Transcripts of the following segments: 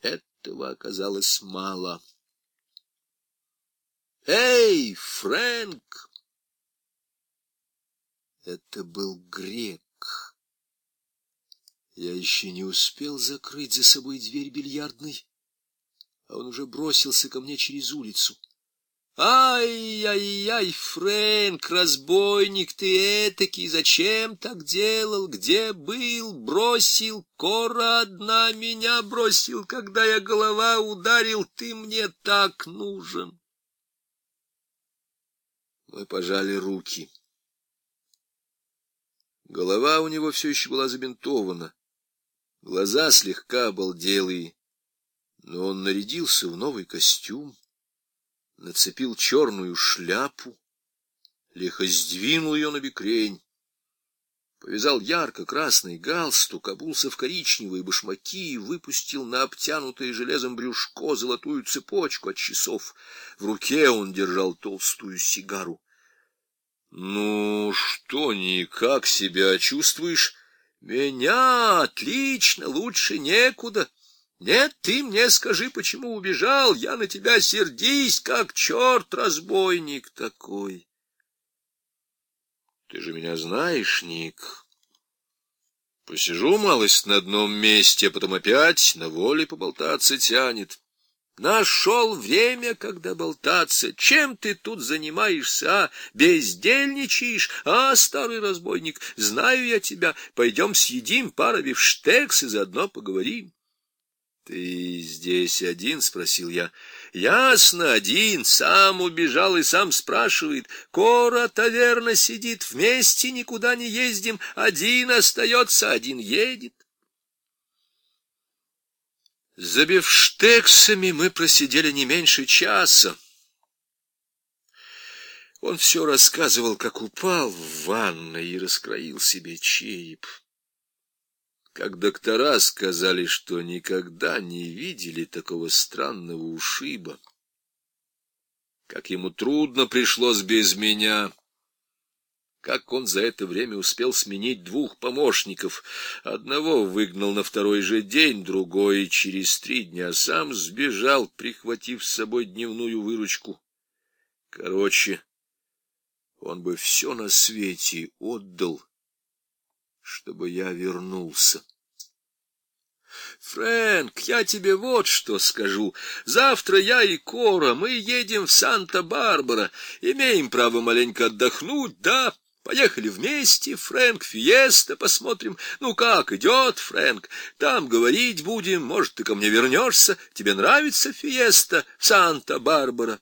этого оказалось мало. «Эй, Фрэнк!» Это был грек. Я еще не успел закрыть за собой дверь бильярдной, а он уже бросился ко мне через улицу. Ай-яй-яй, Фрэнк, разбойник ты этакий, зачем так делал, где был, бросил, кора одна меня бросил, когда я голова ударил, ты мне так нужен. Мы пожали руки. Голова у него все еще была забинтована, глаза слегка обалделые, но он нарядился в новый костюм нацепил черную шляпу, лихо сдвинул ее на бекрень, повязал ярко-красный галстук, обулся в коричневые башмаки и выпустил на обтянутое железом брюшко золотую цепочку от часов. В руке он держал толстую сигару. — Ну, что, никак себя чувствуешь? — Меня отлично, лучше некуда. Нет, ты мне скажи, почему убежал, я на тебя сердись, как черт разбойник такой. Ты же меня знаешь, Ник. Посижу малость на одном месте, а потом опять на воле поболтаться тянет. Нашел время, когда болтаться. Чем ты тут занимаешься, а? Бездельничаешь, а, старый разбойник? Знаю я тебя. Пойдем съедим пару бифштекс и заодно поговорим. «Ты здесь один?» — спросил я. «Ясно, один. Сам убежал и сам спрашивает. Кора таверна сидит, вместе никуда не ездим. Один остается, один едет». За бифштексами мы просидели не меньше часа. Он все рассказывал, как упал в ванной и раскроил себе череп как доктора сказали, что никогда не видели такого странного ушиба. Как ему трудно пришлось без меня. Как он за это время успел сменить двух помощников. Одного выгнал на второй же день, другой через три дня сам сбежал, прихватив с собой дневную выручку. Короче, он бы все на свете отдал, чтобы я вернулся. Фрэнк, я тебе вот что скажу. Завтра я и Кора, мы едем в Санта-Барбара. Имеем право маленько отдохнуть, да? Поехали вместе, Фрэнк, фиеста посмотрим. Ну как, идет, Фрэнк? Там говорить будем, может, ты ко мне вернешься. Тебе нравится фиеста в Санта-Барбара?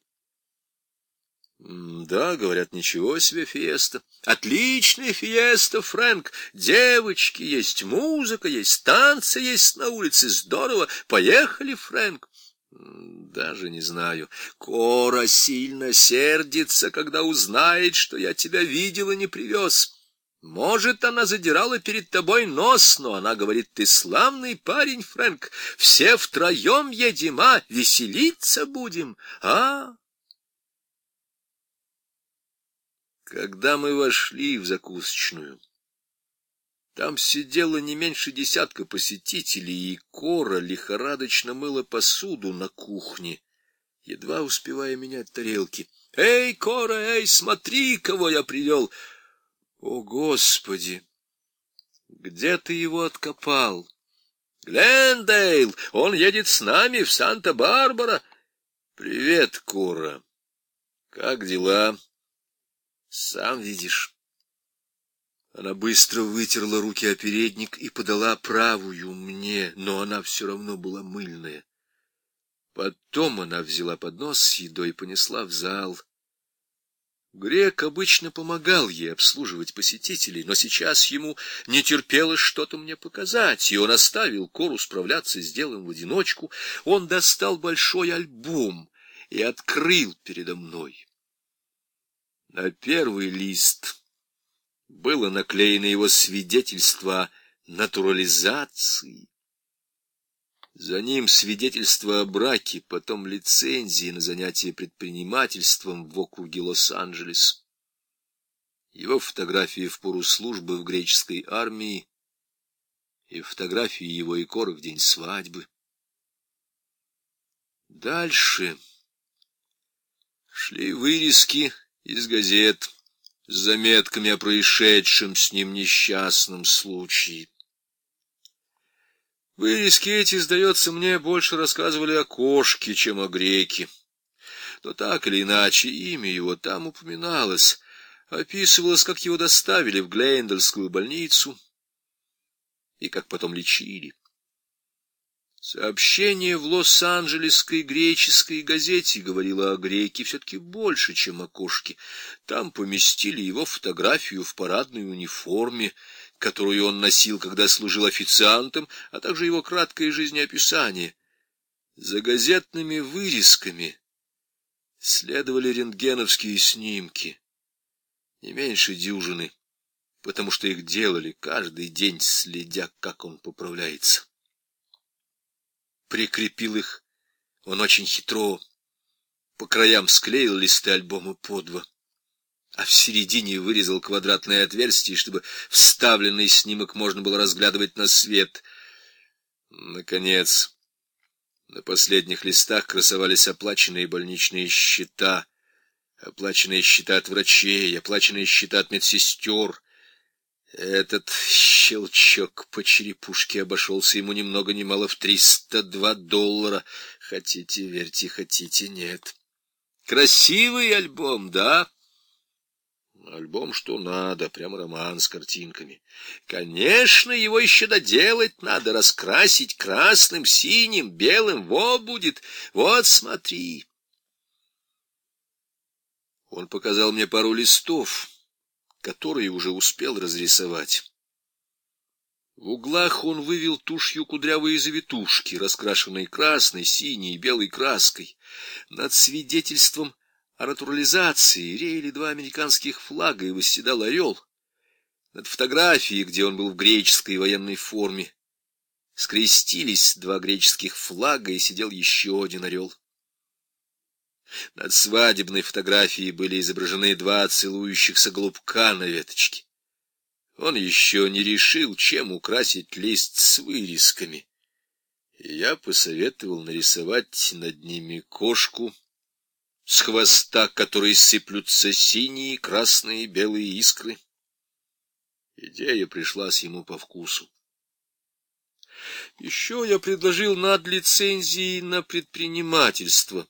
Да, говорят, ничего себе фиеста. Отличная фиеста, Фрэнк. Девочки есть, музыка есть, танцы есть на улице. Здорово. Поехали, Фрэнк. Даже не знаю. Кора сильно сердится, когда узнает, что я тебя видел и не привез. Может, она задирала перед тобой нос, но она говорит, ты славный парень, Фрэнк. Все втроем едем, а? Веселиться будем, а? Когда мы вошли в закусочную, там сидело не меньше десятка посетителей, и Кора лихорадочно мыла посуду на кухне, едва успевая менять тарелки. «Эй, Кора, эй, смотри, кого я привел!» «О, Господи! Где ты его откопал?» «Глендейл! Он едет с нами в Санта-Барбара!» «Привет, Кора! Как дела?» Сам видишь. Она быстро вытерла руки о передник и подала правую мне, но она все равно была мыльная. Потом она взяла поднос с едой и понесла в зал. Грек обычно помогал ей обслуживать посетителей, но сейчас ему не терпелось что-то мне показать, и он оставил Кору справляться с делом в одиночку. Он достал большой альбом и открыл передо мной. На первый лист было наклеено его свидетельство натурализации. За ним свидетельство о браке, потом лицензии на занятие предпринимательством в округе Лос-Анджелес. Его фотографии в пору службы в греческой армии и фотографии его и коры в день свадьбы. Дальше шли вырезки из газет с заметками о происшедшем с ним несчастном случае. Вырезки эти, сдается мне, больше рассказывали о кошке, чем о греке. Но так или иначе, имя его там упоминалось, описывалось, как его доставили в Глендельскую больницу и как потом лечили. Сообщение в Лос-Анджелесской греческой газете говорило о греке все-таки больше, чем о кошке. Там поместили его фотографию в парадной униформе, которую он носил, когда служил официантом, а также его краткое жизнеописание. За газетными вырезками следовали рентгеновские снимки, не меньше дюжины, потому что их делали каждый день, следя, как он поправляется прикрепил их. Он очень хитро по краям склеил листы альбома по два, а в середине вырезал квадратное отверстие, чтобы вставленный снимок можно было разглядывать на свет. Наконец, на последних листах красовались оплаченные больничные счета, оплаченные счета от врачей, оплаченные счета от медсестер, этот щелчок по черепушке обошелся ему ни много ни мало в триста два доллара. Хотите верьте, хотите нет. Красивый альбом, да? Альбом что надо, прям роман с картинками. Конечно, его еще доделать надо, раскрасить красным, синим, белым. Вот будет, вот смотри. Он показал мне пару листов которые уже успел разрисовать. В углах он вывел тушью кудрявые завитушки, раскрашенные красной, синей и белой краской. Над свидетельством о натурализации реяли два американских флага и восседал орел. Над фотографией, где он был в греческой военной форме, скрестились два греческих флага и сидел еще один орел. Над свадебной фотографией были изображены два целующихся голубка на веточке. Он еще не решил, чем украсить лист с вырезками. Я посоветовал нарисовать над ними кошку, с хвоста которой сыплются синие, красные и белые искры. Идея пришлась ему по вкусу. Еще я предложил над лицензией на предпринимательство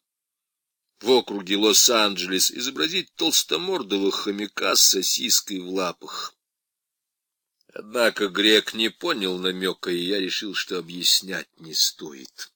в округе Лос-Анджелес изобразить толстомордого хомяка с сосиской в лапах. Однако грек не понял намека, и я решил, что объяснять не стоит.